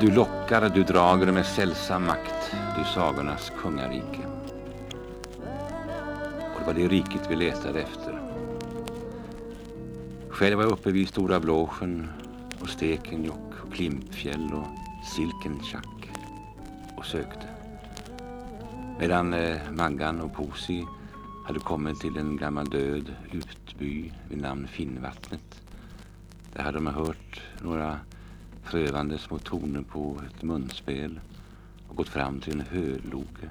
Du lockar, du drager med sällsam makt, du sagornas kungarike. Och det var det riket vi letade efter. Själv var jag uppe vid Stora Blåsjön och Stekenjokk och Klimpfjäll och Silkencjack och sökte. Medan eh, Maggan och Posi hade kommit till en gammal död utby vid namn Finnvattnet. Där hade man hört några prövande små toner på ett munspel och gått fram till en höloge.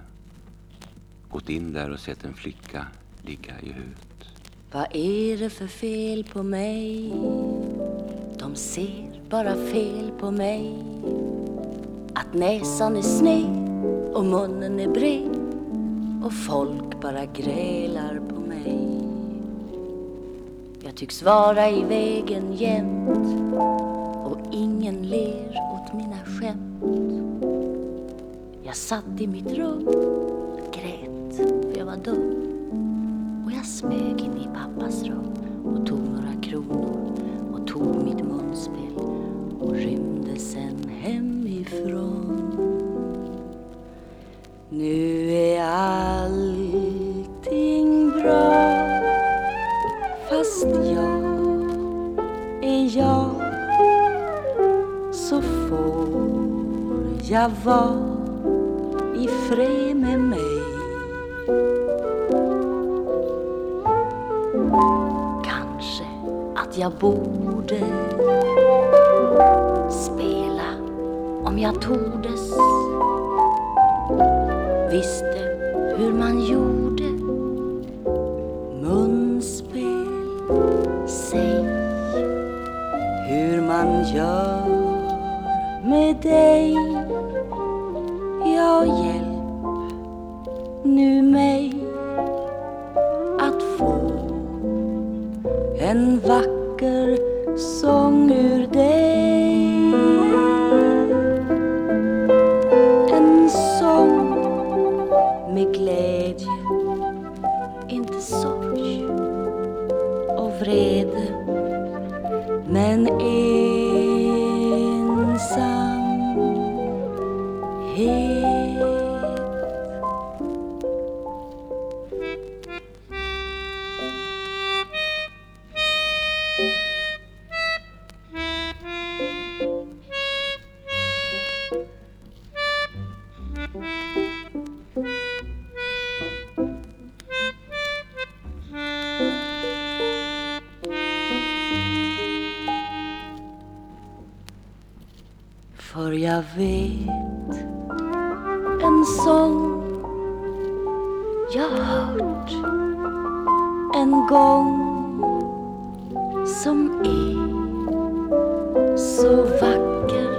Gått in där och sett en flicka ligga i höet. Vad är det för fel på mig? De ser bara fel på mig. Att näsan är sned och munnen är bred och folk bara grälar på mig. Jag tycks vara i vägen jämt och ingen Ingen ler åt mina skämt. Jag satt i mitt rum och grät för jag var dum och jag smög in i pappas rum och tog några kronor och tog mitt munspel och rymde sen hemifrån. Nu jag var i fred med mig. Kanske att jag borde spela om jag tordes. Visste hur man gjorde. Munspel Säg hur man gör med dig. Ja, hjälp nu mig att få en vacker sång ur dig. En sång med glädje, inte sorg och vrede men ensam. För jag vet en sång jag hört en gång som är så vacker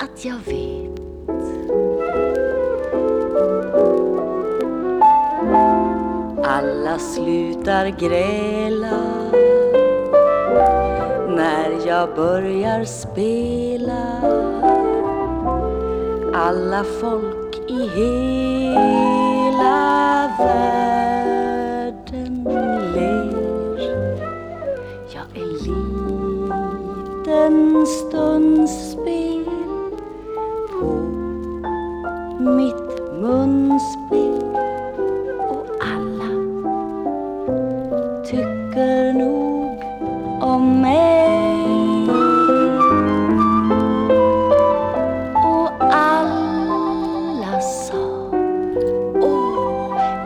att jag vet. Alla slutar gräla när jag börjar spela alla folk i hela världen ler. Jag är liten stunds spel på mitt munspel. Och alla tycker nog om mig.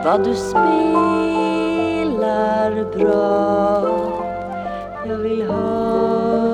Vad du spelar bra. Jag vill ha